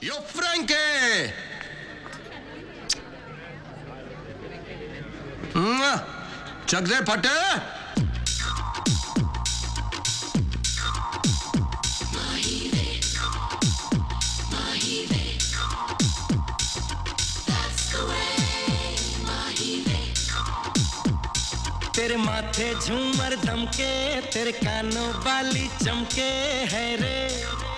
Jo Franke! Chuck there, Potter! तेरे माथे झूमर दमके तेरे कानों वाली चमके है रे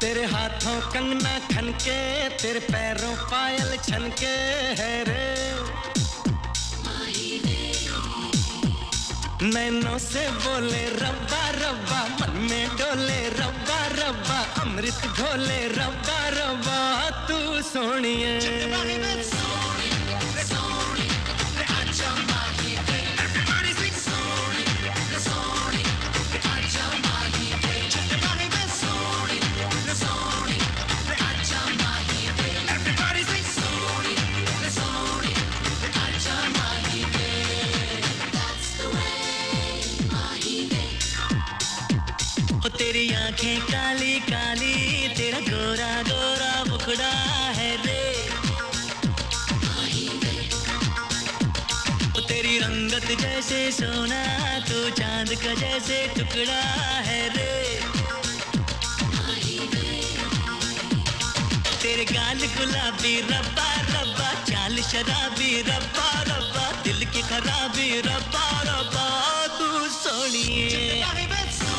तेरे हाथों कंगना खनके, तेरे पैरों पायल छनके है रे। नैनों से बोले, रब्बा रब्बा, मन में डोले, रब्बा रब्बा, अमृत घोले रब्बा रब्बा, तू सोनिए। आँखें काली काली, तेरा गोरा गोरा मुखड़ा है रे। तेरी रंगत जैसे सोना, तू चाँद का जैसे टुकड़ा है रे। तेरे गाल गुलाबी, रब्बा रब्बा, चाल शराबी, रब्बा रब्बा, दिल की खराबी, रब्बा रब्बा, तू बरसे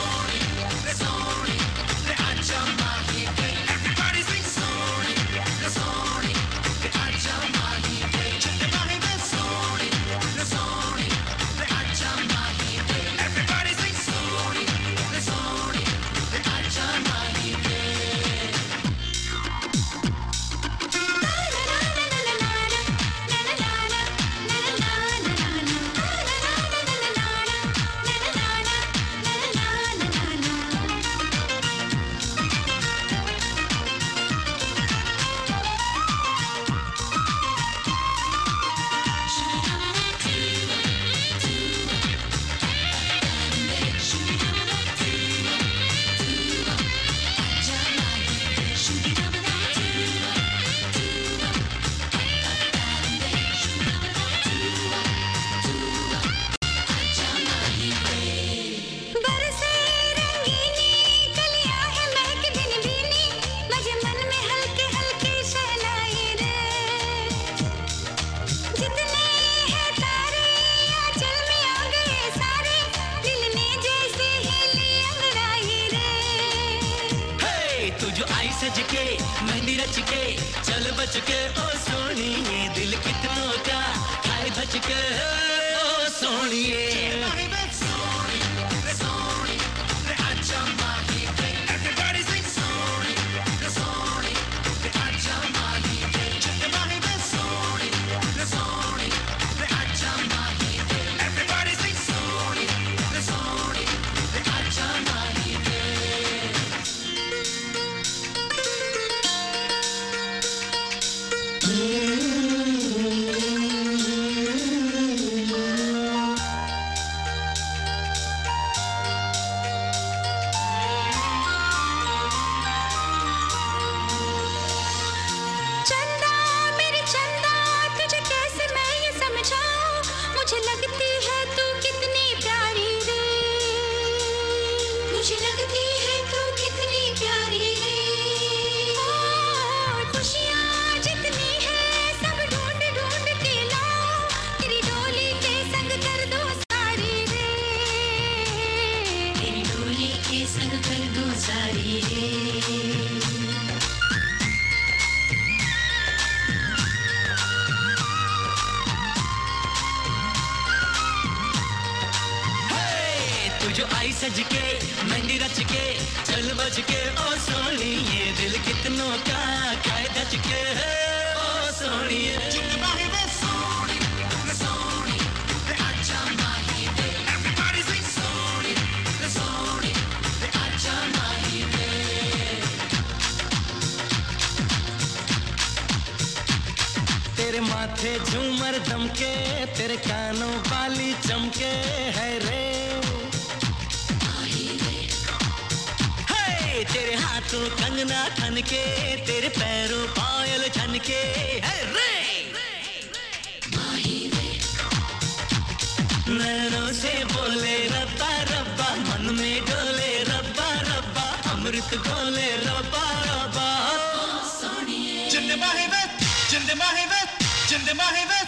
सज के मेहंदी रच के चल बच के ओ सोनी दिल कितनों का खाए बच के ओ सोनिए। She जो आई सज के मेहंदी रच के चल बज के ओ सोनिए दिल कितनों का खाए धच के ओ सोनिए। तेरे माथे झूमर दमके तेरे कानों वाली चमके है रे। हाथों कंगना खन के, तेरे पैरों पायल छन के। है नैनों से बोले रब्बा रब्बा, मन में डोले रब्बा रब्बा, अमृत बोले रब्बा रब्बा। जिंद माहिबत जिंद माहिबत जिंद माहिबत